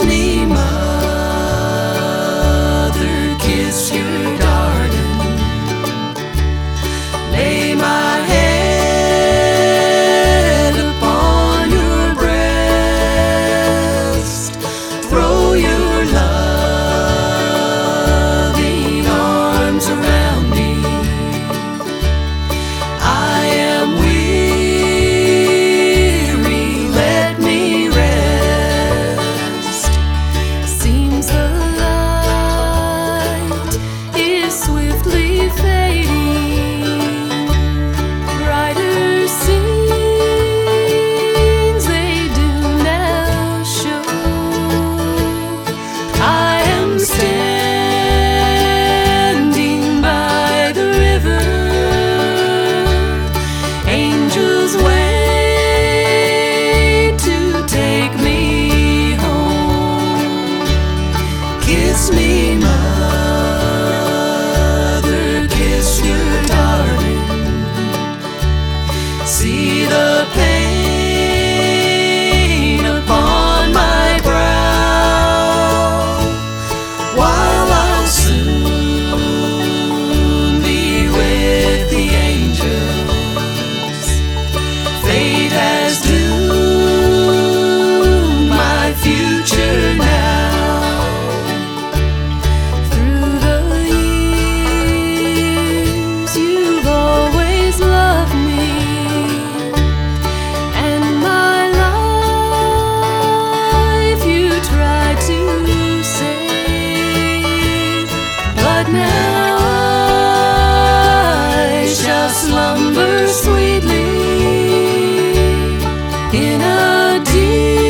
Me, Kiss dia.